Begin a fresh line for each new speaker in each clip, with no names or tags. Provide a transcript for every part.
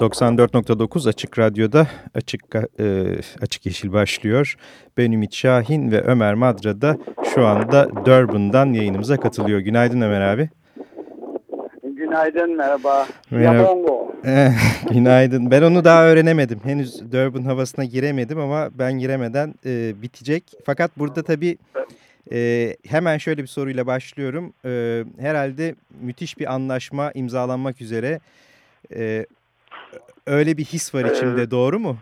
94.9 Açık Radyo'da Açık e, Açık Yeşil başlıyor. Ben Ümit Şahin ve Ömer Madra da şu anda Durban'dan yayınımıza katılıyor. Günaydın Ömer abi.
Günaydın, merhaba. Merhaba.
Eh, günaydın. Ben onu daha öğrenemedim. Henüz Durban havasına giremedim ama ben giremeden e, bitecek. Fakat burada tabii e, hemen şöyle bir soruyla başlıyorum. E, herhalde müthiş bir anlaşma imzalanmak üzere. E, öyle bir his var içimde ee, doğru mu?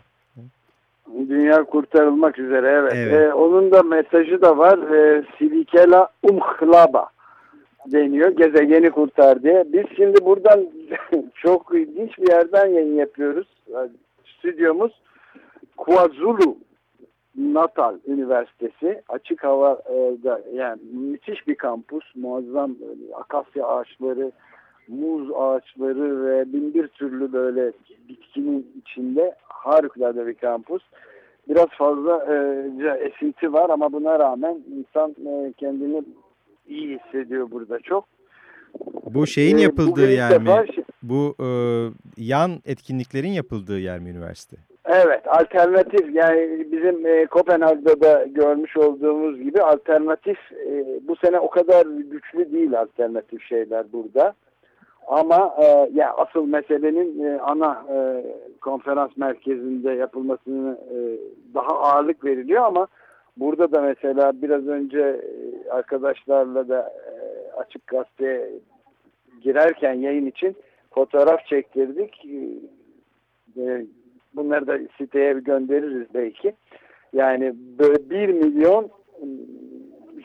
Dünya kurtarılmak üzere evet. evet. Ee, onun da mesajı da var. Ee, Silikela umhlaba deniyor. Gezegeni kurtar diye. Biz şimdi buradan çok ilginç bir yerden yayın yapıyoruz. Stüdyomuz KwaZulu Natal Üniversitesi açık havada yani müthiş bir kampus muazzam akasya ağaçları muz ağaçları ve bin bir türlü böyle bitkinin içinde harikulade bir kampus. Biraz fazla e, esinti var ama buna rağmen insan e, kendini iyi hissediyor burada çok.
Bu şeyin e, yapıldığı yer mi? Şey... Bu e, yan etkinliklerin yapıldığı yer mi üniversite?
Evet, alternatif yani bizim e, Kopenhag'da da görmüş olduğumuz gibi alternatif e, bu sene o kadar güçlü değil alternatif şeyler burada. Ama e, ya asıl meselenin e, ana e, konferans merkezinde yapılmasını e, daha ağırlık veriliyor ama burada da mesela biraz önce e, arkadaşlarla da e, açık gazeteye girerken yayın için fotoğraf çektirdik. E, e bunları da siteye göndeririz belki. Yani böyle bir milyon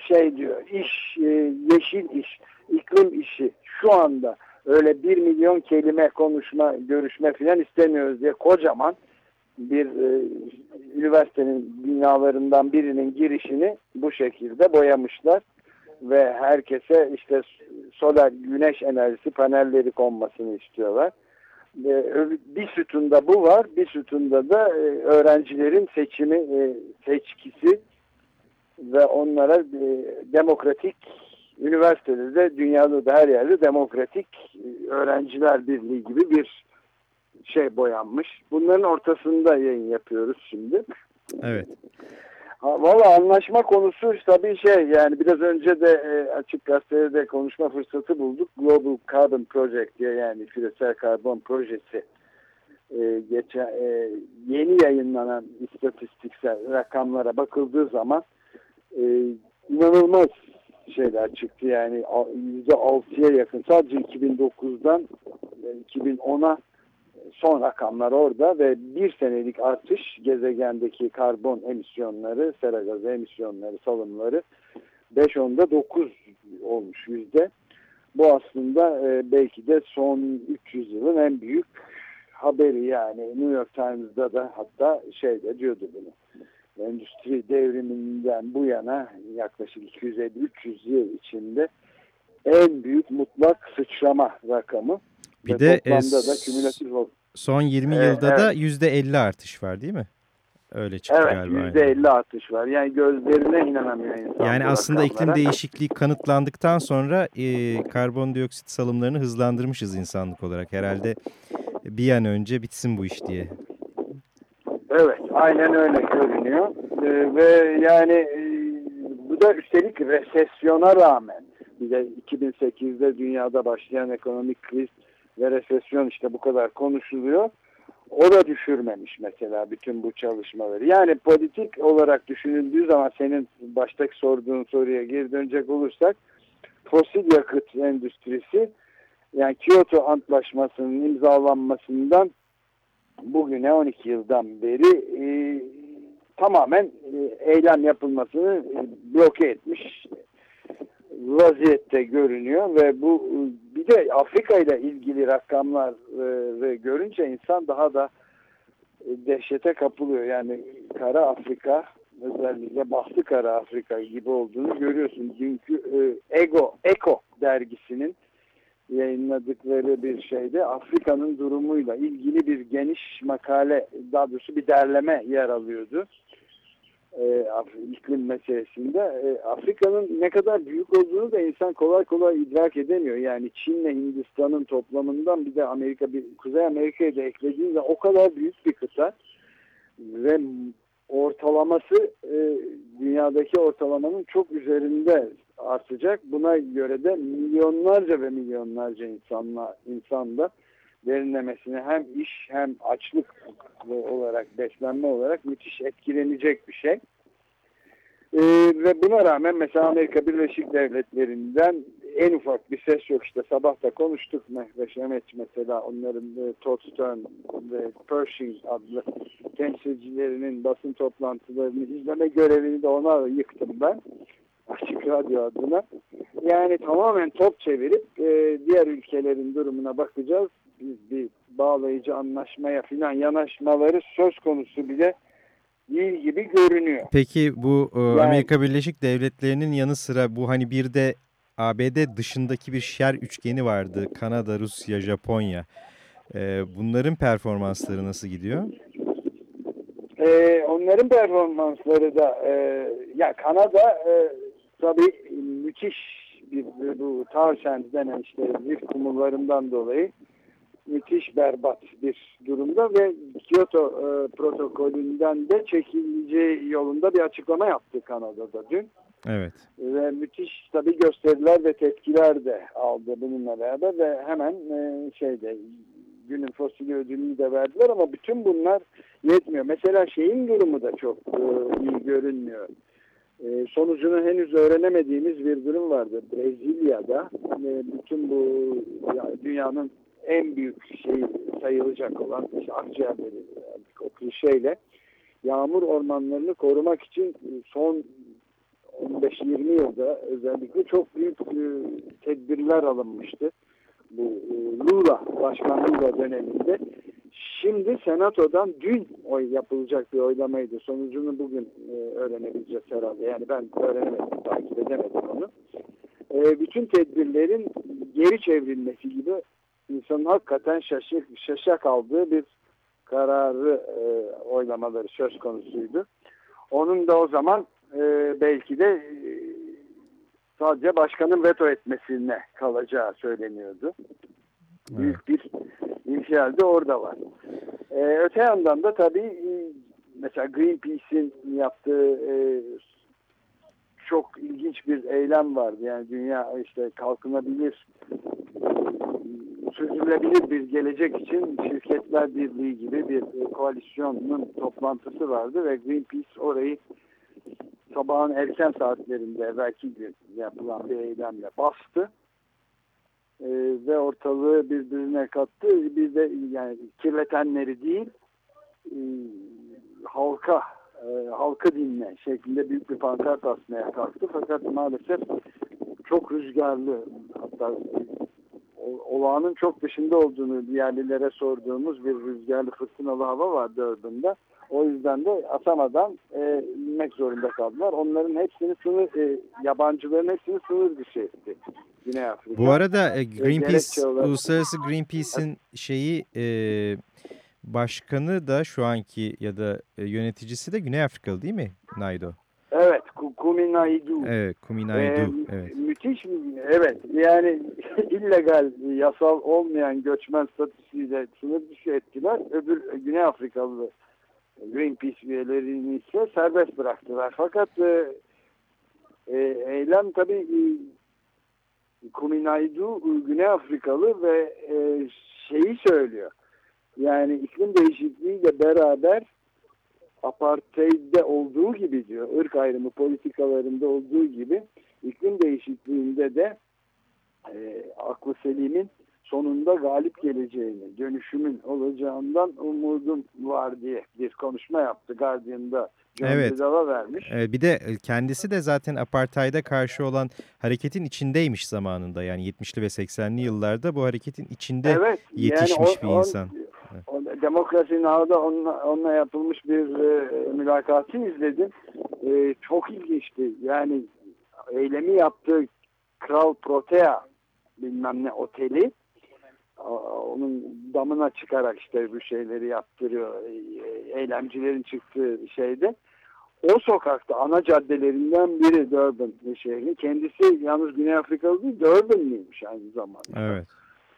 şey diyor iş, e, yeşil iş, iklim işi şu anda öyle bir milyon kelime konuşma, görüşme filan istemiyoruz diye kocaman bir e, üniversitenin binalarından birinin girişini bu şekilde boyamışlar ve herkese işte solar güneş enerjisi panelleri konmasını istiyorlar. E, bir sütunda bu var, bir sütunda da e, öğrencilerin seçimi, e, seçkisi ve onlara demokratik üniversitede de dünyada da her yerde demokratik öğrenciler birliği gibi bir şey boyanmış. Bunların ortasında yayın yapıyoruz şimdi.
Evet.
Valla anlaşma konusu tabii şey yani biraz önce de e, açık gazetede de konuşma fırsatı bulduk. Global Carbon Project diye yani küresel karbon projesi e, geçen e, yeni yayınlanan istatistiksel rakamlara bakıldığı zaman e, inanılmaz şeyler çıktı. Yani yüzde altıya yakın. Sadece 2009'dan 2010'a son rakamlar orada ve bir senelik artış gezegendeki karbon emisyonları, sera gazı emisyonları, salımları 5-10'da 9 olmuş yüzde. Bu aslında e, belki de son 300 yılın en büyük haberi. Yani New York Times'da da hatta şeyde diyordu bunu endüstri devriminden bu yana yaklaşık 250-300 yıl içinde en büyük mutlak sıçrama rakamı.
Bir Ve de e, da kümülatif son 20 ee, yılda evet. da %50 artış var değil mi? Öyle çıktı
evet,
galiba.
Evet %50 yani. artış var. Yani gözlerine inanamıyor insan.
Yani aslında rakamlara. iklim değişikliği kanıtlandıktan sonra e, karbondioksit salımlarını hızlandırmışız insanlık olarak. Herhalde bir an önce bitsin bu iş diye.
Evet, aynen öyle görünüyor. Ee, ve yani e, bu da üstelik resesyona rağmen bir de 2008'de dünyada başlayan ekonomik kriz ve resesyon işte bu kadar konuşuluyor. O da düşürmemiş mesela bütün bu çalışmaları. Yani politik olarak düşünüldüğü zaman senin baştaki sorduğun soruya geri dönecek olursak fosil yakıt endüstrisi yani Kyoto Antlaşması'nın imzalanmasından bugüne 12 yıldan beri e, tamamen e, eylem yapılmasını e, bloke etmiş vaziyette görünüyor ve bu bir de Afrika ile ilgili rakamları görünce insan daha da dehşete kapılıyor. Yani Kara Afrika özellikle Bahtı Kara Afrika gibi olduğunu görüyorsun. Dünkü e, Ego, Eko dergisinin yayınladıkları bir şeyde Afrika'nın durumuyla ilgili bir geniş makale, daha doğrusu bir derleme yer alıyordu. E, iklim meselesinde. E, Afrika'nın ne kadar büyük olduğunu da insan kolay kolay idrak edemiyor. Yani Çin'le Hindistan'ın toplamından bir de Amerika, bir Kuzey Amerika'ya da eklediğinde o kadar büyük bir kıta ve ortalaması e, dünyadaki ortalamanın çok üzerinde artacak. Buna göre de milyonlarca ve milyonlarca insanla insanda derinlemesine hem iş hem açlık olarak beslenme olarak müthiş etkilenecek bir şey. Ee, ve buna rağmen mesela Amerika Birleşik Devletleri'nden en ufak bir ses yok işte sabah da konuştuk Mehveş Emeç mesela onların e, Todd Stern ve Pershing adlı temsilcilerinin basın toplantılarını izleme görevini de ona yıktım ben açık radyo adına yani tamamen top çevirip e, diğer ülkelerin durumuna bakacağız biz bir bağlayıcı anlaşmaya filan yanaşmaları söz konusu bile değil gibi görünüyor.
Peki bu e, yani, Amerika Birleşik Devletleri'nin yanı sıra bu hani bir de ABD dışındaki bir şer üçgeni vardı. Kanada, Rusya, Japonya. E, bunların performansları nasıl gidiyor?
E, onların performansları da e, ya Kanada e, tabii müthiş bir bu Townsend denen işte zift kumullarından dolayı müthiş berbat bir durumda ve Kyoto e, protokolünden de çekileceği yolunda bir açıklama yaptı Kanada'da dün.
Evet.
Ve müthiş tabii gösteriler ve tepkiler de aldı bununla beraber ve hemen e, şeyde günün fosili ödülünü de verdiler ama bütün bunlar yetmiyor. Mesela şeyin durumu da çok e, iyi görünmüyor. E, sonucunu henüz öğrenemediğimiz bir durum vardı. Brezilya'da e, bütün bu ya, dünyanın en büyük şey sayılacak olan işte akciğerleri o klişeyle yağmur ormanlarını korumak için son 15-20 yılda özellikle çok büyük e, tedbirler alınmıştı. Bu e, Lula başkanlığı döneminde. Şimdi Senato'dan dün oy yapılacak bir oylamaydı. Sonucunu bugün e, öğrenebileceğiz herhalde. Yani ben öğrenemedim, takip edemedim onu. E, bütün tedbirlerin geri çevrilmesi gibi insanın hakikaten şaşık, şaşa kaldığı bir kararı e, oylamaları söz konusuydu. Onun da o zaman e, belki de e, sadece başkanın veto etmesine kalacağı söyleniyordu. Büyük bir infial de orada var. E, öte yandan da tabii e, mesela Greenpeace'in yaptığı e, çok ilginç bir eylem vardı. Yani dünya işte kalkınabilir sürdürülebilir bir gelecek için Şirketler Birliği gibi bir e, koalisyonun toplantısı vardı ve Greenpeace orayı sabahın erken saatlerinde belki gün yapılan bir eylemle bastı. E, ve ortalığı birbirine kattı. Bir de yani kirletenleri değil e, halka e, halkı dinle şeklinde büyük bir pankart asmaya kalktı. Fakat maalesef çok rüzgarlı hatta olağanın çok dışında olduğunu yerlilere sorduğumuz bir rüzgarlı fırtınalı hava var Durban'da. O yüzden de atamadan e, inmek zorunda kaldılar. Onların hepsini sınır, e, yabancıların hepsini sınır dışı etti. Güney Afrika.
Bu arada e, Greenpeace, olarak... Uluslararası Greenpeace'in şeyi e, başkanı da şu anki ya da e, yöneticisi de Güney Afrikalı değil mi Naido?
Evet, Kuminaidu.
Evet, Kuminaidu. Ee,
evet. Müthiş, evet. Yani illegal, yasal olmayan göçmen statüsüyle sınır dışı ettiler. Öbür Güney Afrikalı Greenpeace üyelerini ise serbest bıraktılar. Fakat e, e, eylem tabii Kuminaidu Güney Afrikalı ve e, şeyi söylüyor. Yani iklim değişikliğiyle beraber apartheid'de olduğu gibi diyor, ırk ayrımı politikalarında olduğu gibi iklim değişikliğinde de e, aklı selimin sonunda galip geleceğini, dönüşümün olacağından umudum var diye bir konuşma yaptı Guardian'da.
Evet. vermiş. Evet, bir de kendisi de zaten apartheid'e karşı olan hareketin içindeymiş zamanında. Yani 70'li ve 80'li yıllarda bu hareketin içinde evet, yetişmiş yani o, bir insan. Evet.
Demokrasi Now'da onunla, onunla yapılmış bir e, mülakatı izledim. E, çok ilginçti. Yani eylemi yaptığı Kral Protea bilmem ne oteli onun damına çıkarak işte bu şeyleri yaptırıyor. E, eylemcilerin çıktığı şeyde. O sokakta ana caddelerinden biri Durban şehrin. Kendisi yalnız Güney Afrikalı değil Durbanlıymış aynı zamanda.
Evet.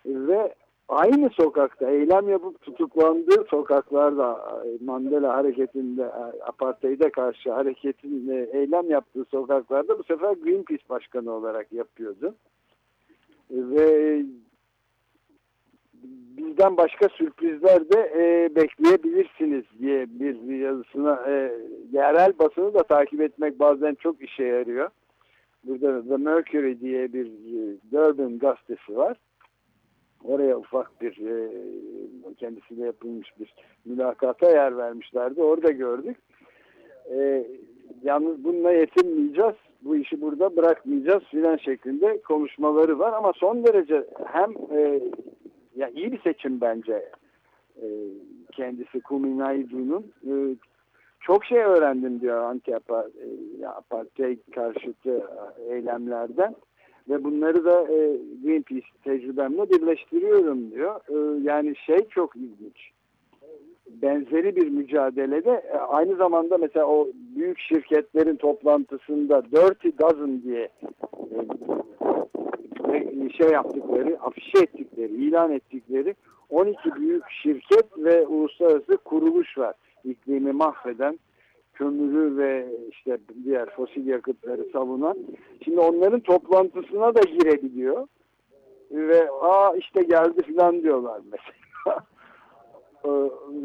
Ve aynı sokakta eylem yapıp tutuklandığı sokaklarda Mandela hareketinde apartheid'e karşı hareketin eylem yaptığı sokaklarda bu sefer Greenpeace başkanı olarak yapıyordu. Ve bizden başka sürprizler de e, bekleyebilirsiniz diye bir, yazısına e, yerel basını da takip etmek bazen çok işe yarıyor. Burada The Mercury diye bir e, Durban gazetesi var. Oraya ufak bir e, kendisiyle yapılmış bir mülakata yer vermişlerdi. Orada gördük. E, yalnız bununla yetinmeyeceğiz. Bu işi burada bırakmayacağız filan şeklinde konuşmaları var. Ama son derece hem e, ya iyi bir seçim bence e, kendisi Kuminaidu'nun. E, çok şey öğrendim diyor anti-apartheid e, karşıtı eylemlerden ve bunları da e, Greenpeace tecrübemle birleştiriyorum diyor. E, yani şey çok ilginç. Benzeri bir mücadelede e, aynı zamanda mesela o büyük şirketlerin toplantısında Dirty Dozen diye e, şey yaptıkları, afişe ettikleri, ilan ettikleri 12 büyük şirket ve uluslararası kuruluş var. İklimi mahveden, kömürü ve işte diğer fosil yakıtları savunan. Şimdi onların toplantısına da girebiliyor. Ve aa işte geldi falan diyorlar mesela.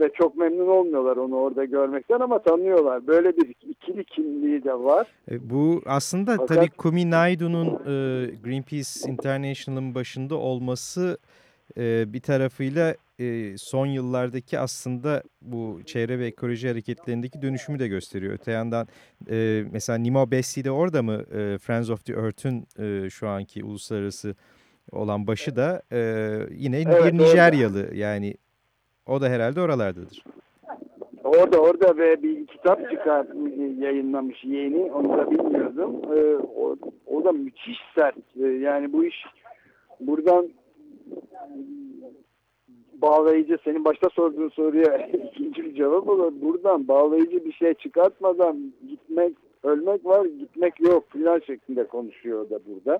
ve çok memnun olmuyorlar onu orada görmekten ama tanıyorlar. Böyle bir ikili kimliği de var.
E, bu aslında Fakat, tabii Kumi Naidu'nun e, Greenpeace International'ın başında olması e, bir tarafıyla e, son yıllardaki aslında bu çevre ve ekoloji hareketlerindeki dönüşümü de gösteriyor. Öte yandan e, mesela Nimo Bessi de orada mı e, Friends of the Earth'ün e, şu anki uluslararası olan başı da e, yine evet, bir Nijeryalı orada. yani o da herhalde oralardadır.
Orada orada ve bir kitap çıkar yayınlamış yeni onu da bilmiyordum. Ee, o, o da müthiş sert. Ee, yani bu iş buradan bağlayıcı senin başta sorduğun soruya ikinci bir cevap olur. Buradan bağlayıcı bir şey çıkartmadan gitmek ölmek var gitmek yok filan şeklinde konuşuyor da burada.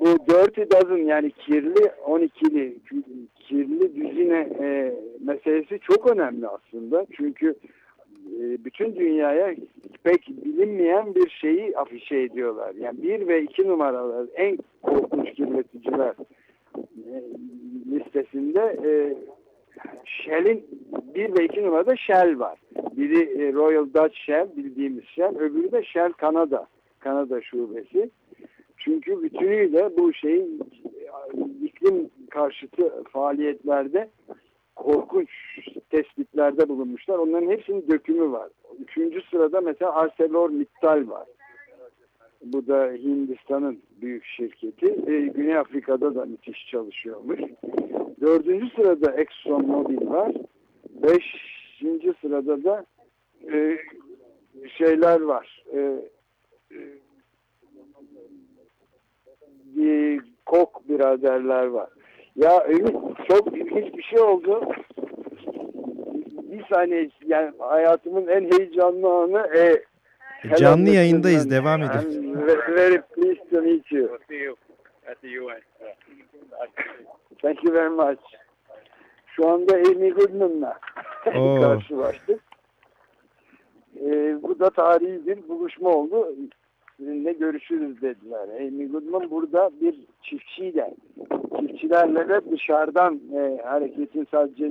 Bu Dirty Dozen yani kirli 12'li kirli düzine e, meselesi çok önemli aslında. Çünkü e, bütün dünyaya pek bilinmeyen bir şeyi afişe ediyorlar. Yani bir ve iki numaralar en korkunç kirleticiler e, listesinde e, Shell'in bir ve iki numarada Shell var. Biri e, Royal Dutch Shell bildiğimiz Shell, öbürü de Shell Kanada, Kanada şubesi. Çünkü bütünüyle bu şeyin iklim karşıtı faaliyetlerde korkunç tespitlerde bulunmuşlar. Onların hepsinin dökümü var. Üçüncü sırada mesela ArcelorMittal var. Bu da Hindistan'ın büyük şirketi. Ee, Güney Afrika'da da müthiş çalışıyormuş. Dördüncü sırada ExxonMobil var. Beşinci sırada da e, şeyler var. E, e, Kok biraderler var. Ya Ümit çok ilginç bir şey oldu. Bir saniye yani hayatımın en heyecanlı anı e,
e Canlı yayındayız. Devam edin.
Very pleased to meet you. Thank you very much. Şu anda Amy Goodman'la karşılaştık. Ee, bu da tarihi bir buluşma oldu. Sizinle görüşürüz dediler. Amy Goodman burada bir çiftçiyle, çiftçilerle de dışarıdan e, hareketin sadece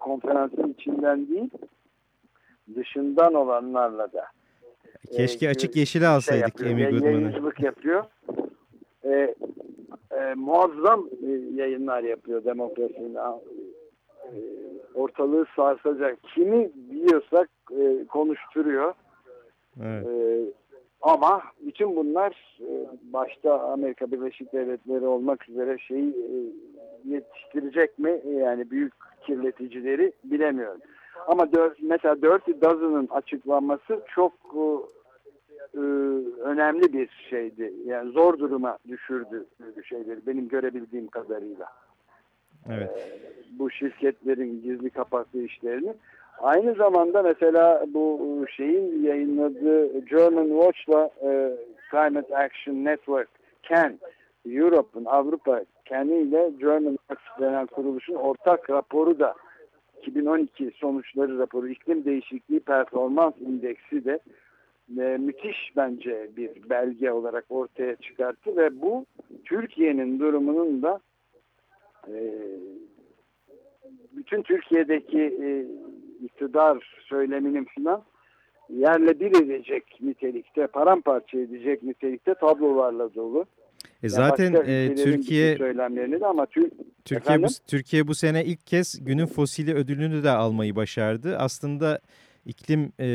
konferansın içinden değil, dışından olanlarla da
Keşke e, açık yeşili şey alsaydık şey Amy Goodman'ı.
Yayıncılık yapıyor. E, e, muazzam e, yayınlar yapıyor demokrasinin e, ortalığı sarsacak. Kimi biliyorsak e, konuşturuyor. Evet. E, ama bütün bunlar e, başta Amerika Birleşik Devletleri olmak üzere şeyi e, yetiştirecek mi? Yani büyük kirleticileri bilemiyorum. Ama dört, mesela Dirty Dozen'ın açıklanması çok e, önemli bir şeydi. Yani zor duruma düşürdü şeyleri benim görebildiğim kadarıyla.
Evet.
E, bu şirketlerin gizli kapattığı işlerini. Aynı zamanda mesela bu şeyin yayınladığı German Watch'la e, Climate Action Network, CAN, Europe'un, Avrupa CAN'i ile German Watch denen kuruluşun ortak raporu da 2012 sonuçları raporu iklim değişikliği performans indeksi de e, müthiş bence bir belge olarak ortaya çıkarttı ve bu Türkiye'nin durumunun da e, bütün Türkiye'deki e, iktidar söyleminin filan yerle bir edecek nitelikte, paramparça edecek nitelikte tablolarla dolu.
E zaten e, Türkiye söylemlerini
de ama tür,
Türkiye bu, Türkiye bu sene ilk kez günün fosili ödülünü de almayı başardı. Aslında iklim e,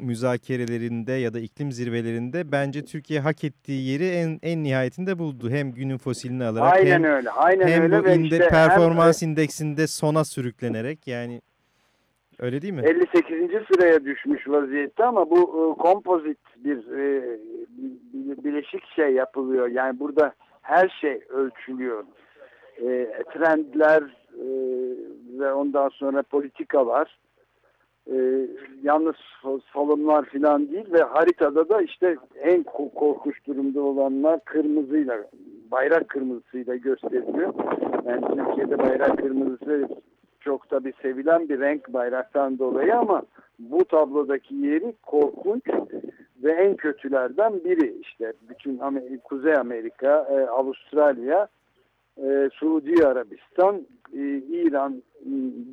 müzakerelerinde ya da iklim zirvelerinde bence Türkiye hak ettiği yeri en en nihayetinde buldu. Hem günün fosilini alarak
aynen
hem,
öyle, aynen
hem
öyle
bu inde,
işte
performans hem, indeksinde sona sürüklenerek yani öyle değil mi?
58. sıraya düşmüş vaziyette ama bu e, kompozit bir e, bileşik şey yapılıyor. Yani burada her şey ölçülüyor. E, trendler e, ve ondan sonra politikalar e, yalnız salımlar falan değil ve haritada da işte en korkunç durumda olanlar kırmızıyla bayrak kırmızısıyla gösteriliyor. Yani Türkiye'de bayrak kırmızısı çok tabi sevilen bir renk bayraktan dolayı ama bu tablodaki yeri korkunç ve en kötülerden biri işte bütün Amerika, Kuzey Amerika, e, Avustralya, e, Suudi Arabistan, e, İran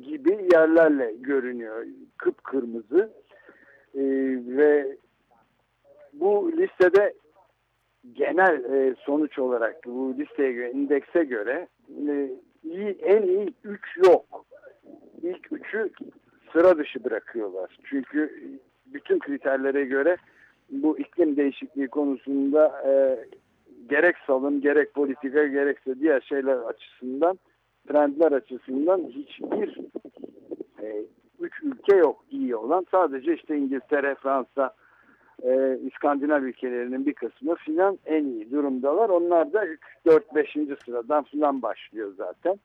gibi yerlerle görünüyor. Kıpkırmızı e, ve bu listede genel e, sonuç olarak bu listeye göre, indekse göre e, iyi, en iyi üç yok. İlk üçü sıra dışı bırakıyorlar. Çünkü bütün kriterlere göre bu iklim değişikliği konusunda e, gerek salım, gerek politika, gerekse diğer şeyler açısından, trendler açısından hiçbir e, üç ülke yok iyi olan. Sadece işte İngiltere, Fransa, e, İskandinav ülkelerinin bir kısmı filan en iyi durumdalar. Onlar da 3, 4, 5. sıradan filan başlıyor zaten.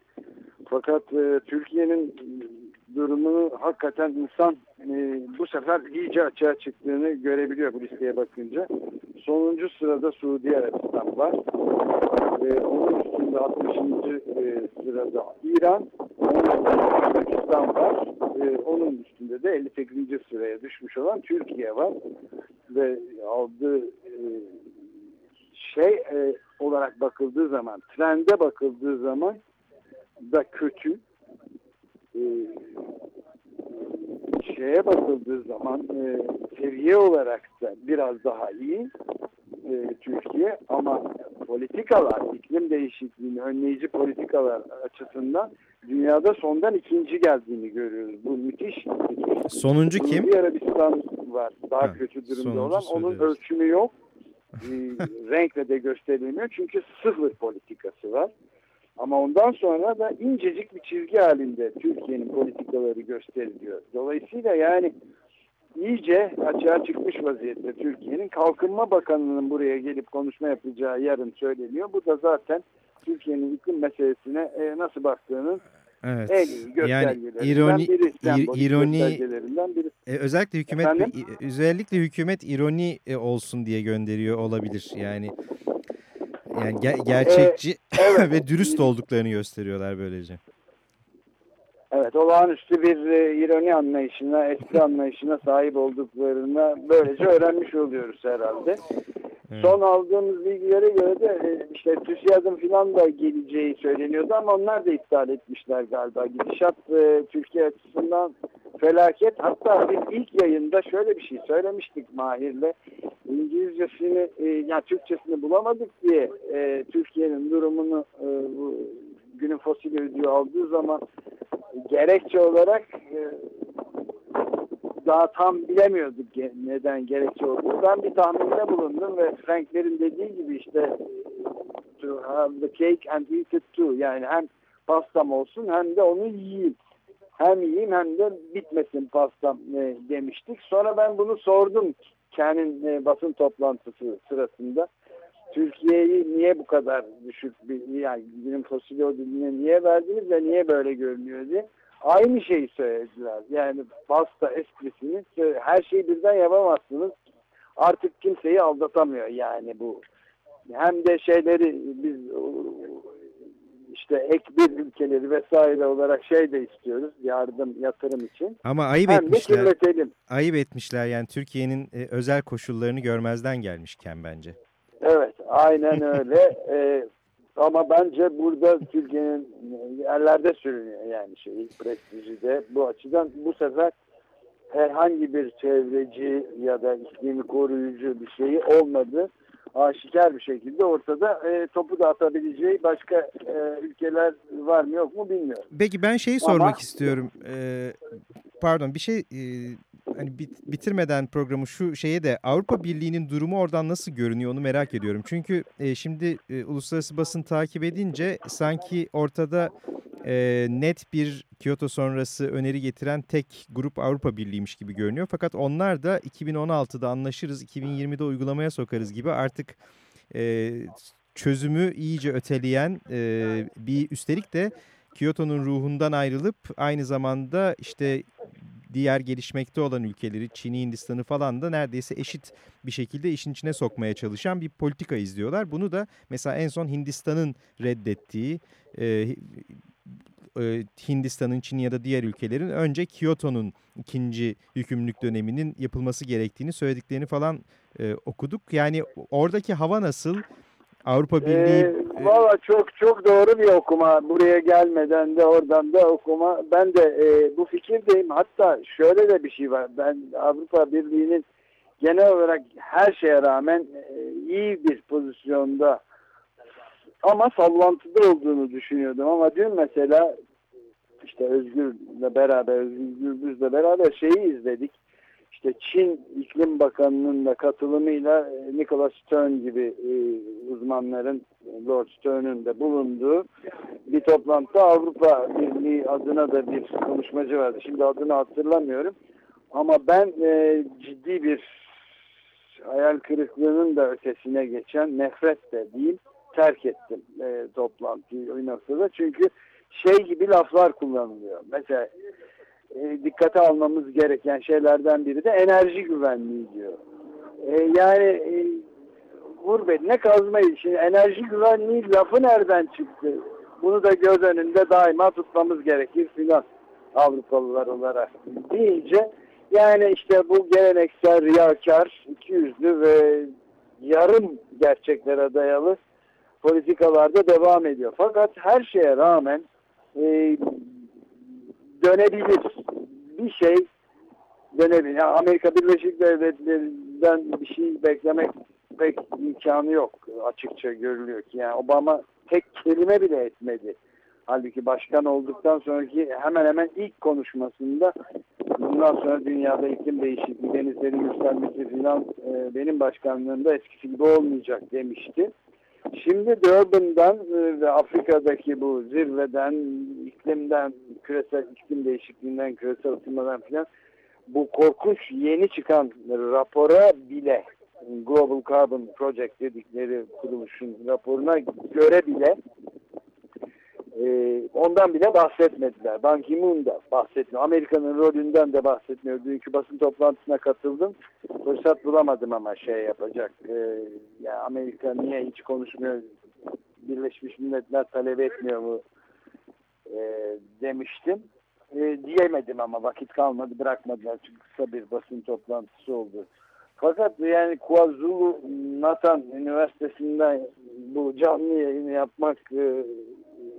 Fakat e, Türkiye'nin durumunu hakikaten insan e, bu sefer iyice açığa çıktığını görebiliyor bu listeye bakınca. Sonuncu sırada Suudi Arabistan var. E, onun üstünde 60. E, sırada İran, Pakistan var. E, onun üstünde de 58. sıraya düşmüş olan Türkiye var. Ve aldığı e, şey e, olarak bakıldığı zaman, trende bakıldığı zaman da kötü. E, şeye bakıldığı zaman e, seviye olarak da biraz daha iyi e, Türkiye ama politikalar, iklim değişikliğini önleyici politikalar açısından dünyada sondan ikinci geldiğini görüyoruz. Bu müthiş. müthiş.
Sonuncu Bunun kim?
Bir Arabistan var daha ha, kötü durumda olan. Onun ölçümü yok. e, renkle de gösterilmiyor çünkü sıfır politikası var. Ama ondan sonra da incecik bir çizgi halinde Türkiye'nin politikaları gösteriliyor. Dolayısıyla yani iyice açığa çıkmış vaziyette Türkiye'nin Kalkınma Bakanı'nın buraya gelip konuşma yapacağı yarın söyleniyor. Bu da zaten Türkiye'nin iklim meselesine e, nasıl baktığının Evet. En yani ironi, biri. ironi, biri.
E, özellikle hükümet Efendim? özellikle hükümet ironi e, olsun diye gönderiyor olabilir. Yani yani ger gerçekçi ee, evet. ve dürüst olduklarını gösteriyorlar böylece.
Evet, olağanüstü bir e, ironi anlayışına, eski anlayışına sahip olduklarını böylece öğrenmiş oluyoruz herhalde. Evet. Son aldığımız bilgilere göre de e, işte TÜSİAD'ın filan da geleceği söyleniyordu ama onlar da iptal etmişler galiba. Gidişat e, Türkiye açısından felaket. Hatta biz ilk yayında şöyle bir şey söylemiştik Mahir'le. İngilizcesini, e, yani Türkçesini bulamadık diye e, Türkiye'nin durumunu e, bu, günün fosil ödüğü aldığı zaman gerekçe olarak e, daha tam bilemiyorduk neden gerekçe olduğunu. Ben bir tahminde bulundum ve Frankler'in dediği gibi işte to have the cake and eat it too. Yani hem pastam olsun hem de onu yiyeyim hem yiyeyim hem de bitmesin pastam e, demiştik. Sonra ben bunu sordum Ken'in e, basın toplantısı sırasında. Türkiye'yi niye bu kadar düşük bir yani bizim fosil ödülüne niye verdiniz ve niye böyle görünüyor diye. Aynı şeyi söylediler. Yani pasta esprisini her şeyi birden yapamazsınız. Artık kimseyi aldatamıyor yani bu. Hem de şeyleri biz işte ek bir ülkeleri vesaire olarak şey de istiyoruz yardım yatırım için.
Ama ayıp Hem etmişler. Ayıp etmişler yani Türkiye'nin e, özel koşullarını görmezden gelmişken bence.
Evet aynen öyle. ee, ama bence burada Türkiye'nin yerlerde sürünüyor yani şey prestiji de bu açıdan bu sefer herhangi bir çevreci ya da iklimi koruyucu bir şeyi olmadı aşikar bir şekilde ortada e, topu da atabileceği başka e, ülkeler var mı yok mu bilmiyorum.
Peki ben şeyi sormak Ama, istiyorum. Ee, pardon bir şey e, hani bit, bitirmeden programı şu şeye de Avrupa Birliği'nin durumu oradan nasıl görünüyor onu merak ediyorum. Çünkü e, şimdi e, uluslararası basın takip edince sanki ortada e, net bir Kyoto sonrası öneri getiren tek grup Avrupa Birliği'ymiş gibi görünüyor. Fakat onlar da 2016'da anlaşırız, 2020'de uygulamaya sokarız gibi artık e, çözümü iyice öteleyen e, bir üstelik de Kyoto'nun ruhundan ayrılıp aynı zamanda işte diğer gelişmekte olan ülkeleri Çin'i, Hindistan'ı falan da neredeyse eşit bir şekilde işin içine sokmaya çalışan bir politika izliyorlar. Bunu da mesela en son Hindistan'ın reddettiği e, e, Hindistan'ın, Çin ya da diğer ülkelerin önce Kyoto'nun ikinci yükümlülük döneminin yapılması gerektiğini söylediklerini falan e, okuduk. Yani oradaki hava nasıl? Avrupa Birliği...
Ee, Valla çok çok doğru bir okuma. Buraya gelmeden de oradan da okuma. Ben de e, bu fikirdeyim. Hatta şöyle de bir şey var. Ben Avrupa Birliği'nin genel olarak her şeye rağmen e, iyi bir pozisyonda ama sallantıda olduğunu düşünüyordum. Ama dün mesela işte Özgür'le beraber, Özgür Gürbüz'le beraber şeyi izledik. İşte Çin İklim Bakanı'nın da katılımıyla e, Nicholas Stern gibi e, uzmanların Lord Stern'ın da bulunduğu bir toplantıda Avrupa Birliği adına da bir konuşmacı vardı. Şimdi adını hatırlamıyorum. Ama ben e, ciddi bir hayal kırıklığının da ötesine geçen nefret de değil terk ettim e, toplantıyı o noktada. Çünkü şey gibi laflar kullanılıyor. Mesela e, dikkate almamız gereken şeylerden biri de enerji güvenliği diyor. E, yani e, gurbetine kazmayı. Şimdi enerji güvenliği lafı nereden çıktı? Bunu da göz önünde daima tutmamız gerekir filan Avrupalılar olarak deyince yani işte bu geleneksel riyakar, ikiyüzlü ve yarım gerçeklere dayalı politikalarda devam ediyor. Fakat her şeye rağmen e, dönebilir. Bir şey dönebilir. Yani Amerika Birleşik Devletleri'nden bir şey beklemek pek imkanı yok açıkça görülüyor ki. Yani Obama tek kelime bile etmedi. Halbuki başkan olduktan sonraki hemen hemen ilk konuşmasında bundan sonra dünyada iklim değişikliği, denizlerin yükselmesi filan e, benim başkanlığımda eskisi gibi olmayacak demişti. Şimdi Durban'dan e, ve Afrika'daki bu zirveden, iklimden, küresel iklim değişikliğinden, küresel ısınmadan filan bu korkunç yeni çıkan rapora bile Global Carbon Project dedikleri kuruluşun raporuna göre bile e, ondan bile bahsetmediler. Ban Ki-moon da bahsetmiyor. Amerika'nın rolünden de bahsetmiyor. Dünkü basın toplantısına katıldım. Fırsat bulamadım ama şey yapacak. E, ya Amerika niye hiç konuşmuyor? Birleşmiş Milletler talep etmiyor mu? E, demiştim. E, diyemedim ama vakit kalmadı bırakmadılar. Çünkü kısa bir basın toplantısı oldu. Fakat yani KwaZulu Natal Üniversitesi'nden bu canlı yayını yapmak e,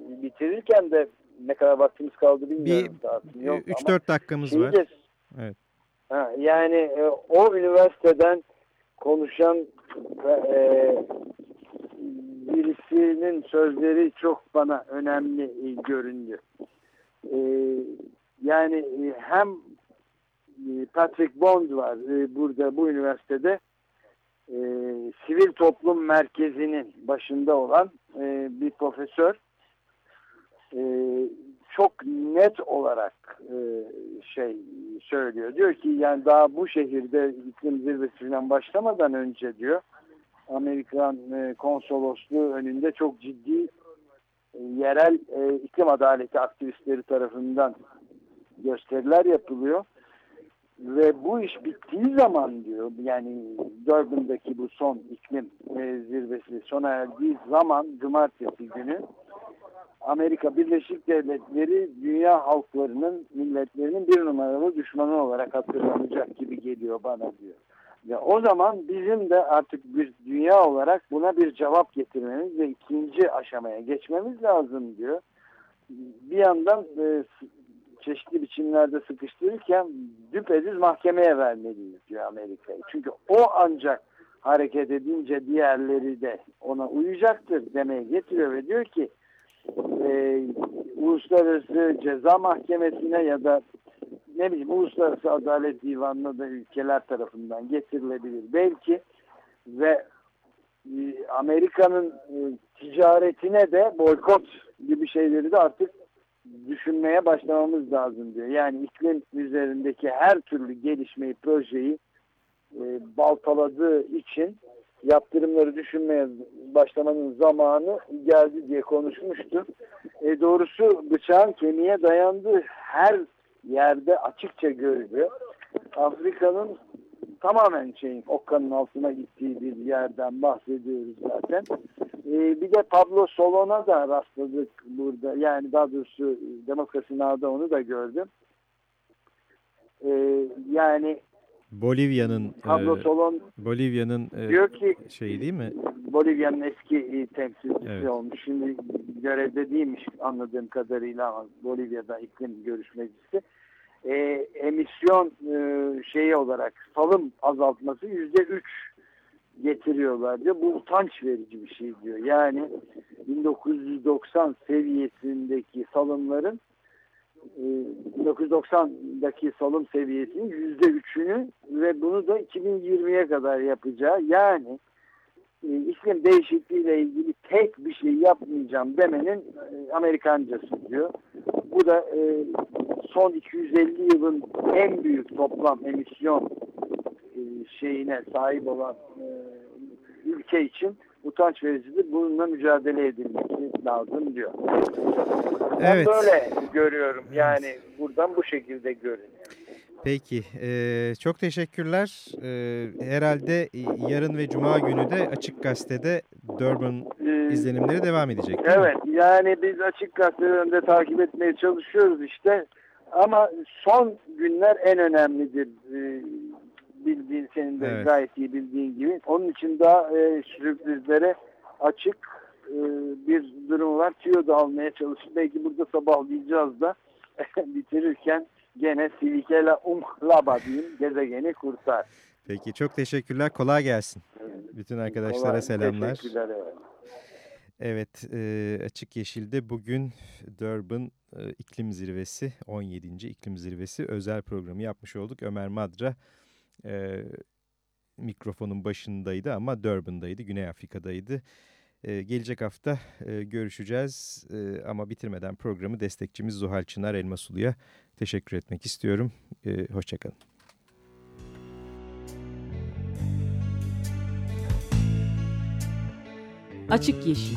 bitirirken de ne kadar vaktimiz kaldı bilmiyorum.
Bir 3-4 dakikamız var.
Evet. Ha, yani e, o üniversiteden konuşan e, birisinin sözleri çok bana önemli e, göründü. E, yani e, hem e, Patrick Bond var e, burada bu üniversitede e, sivil toplum merkezinin başında olan e, bir profesör e, çok net olarak e, şey söylüyor. Diyor ki yani daha bu şehirde iklim zirvesi başlamadan önce diyor Amerikan e, konsolosluğu önünde çok ciddi e, yerel e, iklim adaleti aktivistleri tarafından gösteriler yapılıyor. Ve bu iş bittiği zaman diyor yani Durban'daki bu son iklim e, zirvesi sona erdiği zaman cumartesi günü Amerika Birleşik Devletleri dünya halklarının milletlerinin bir numaralı düşmanı olarak hatırlanacak gibi geliyor bana diyor. Ve o zaman bizim de artık bir dünya olarak buna bir cevap getirmemiz ve ikinci aşamaya geçmemiz lazım diyor. Bir yandan e, çeşitli biçimlerde sıkıştırırken düpedüz mahkemeye vermeliyiz diyor Amerika'yı. Çünkü o ancak hareket edince diğerleri de ona uyacaktır demeye getiriyor ve diyor ki e, Uluslararası Ceza Mahkemesi'ne ya da ne bileyim Uluslararası Adalet Divanı'na da ülkeler tarafından getirilebilir belki ve e, Amerika'nın e, ticaretine de boykot gibi şeyleri de artık düşünmeye başlamamız lazım diyor. Yani iklim üzerindeki her türlü gelişmeyi, projeyi e, baltaladığı için yaptırımları düşünmeye başlamanın zamanı geldi diye konuşmuştu. E, doğrusu bıçağın kemiğe dayandığı her yerde açıkça görülüyor. Afrika'nın tamamen şeyin okkanın altına gittiği bir yerden bahsediyoruz zaten. Ee, bir de Pablo Solon'a da rastladık burada. Yani daha doğrusu Demokrasi Nağ'da onu da gördüm. Ee, yani
Bolivya'nın
Pablo e, Solon
Bolivya'nın
e, diyor ki
şeyi değil mi?
Bolivya'nın eski e, temsilcisi evet. olmuş. Şimdi görevde değilmiş anladığım kadarıyla ama Bolivya'da iklim görüşmecisi. E, emisyon e, şeyi olarak salım azaltması yüzde üç getiriyorlar diyor. Bu utanç verici bir şey diyor. Yani 1990 seviyesindeki salımların 1990'daki salım seviyesinin yüzde üçünü ve bunu da 2020'ye kadar yapacağı yani e, iklim değişikliğiyle ilgili tek bir şey yapmayacağım demenin e, Amerikancası diyor. Bu da e, son 250 yılın en büyük toplam emisyon e, şeyine sahip olan e, ülke için utanç vericidir. Bununla mücadele edilmesi lazım diyor. Ben evet. böyle görüyorum. Yani evet. buradan bu şekilde görünüyor.
Peki. E, çok teşekkürler. E, herhalde yarın ve cuma günü de Açık Gazete'de Durban ee, izlenimleri devam edecek.
Evet.
Mi?
Yani biz Açık Gazete'de takip etmeye çalışıyoruz işte. Ama son günler en önemlidir. E, bildiğin senin de evet. gayet iyi bildiğin gibi. Onun için daha e, sürprizlere açık e, bir durum var. Tüyo da almaya çalışıp belki burada sabahlayacağız da bitirirken gene Silikela Umhlaba diyeyim gezegeni kurtar.
Peki çok teşekkürler. Kolay gelsin. Bütün arkadaşlara Kolay, selamlar.
Teşekkürler. Evet.
Evet, e, Açık Yeşil'de bugün Durban e, İklim Zirvesi, 17. İklim Zirvesi özel programı yapmış olduk. Ömer Madra e, mikrofonun başındaydı ama Durban'daydı, Güney Afrika'daydı. E, gelecek hafta e, görüşeceğiz e, ama bitirmeden programı destekçimiz Zuhal Çınar Elmasulu'ya teşekkür etmek istiyorum. E, Hoşçakalın.
Açık Yeşil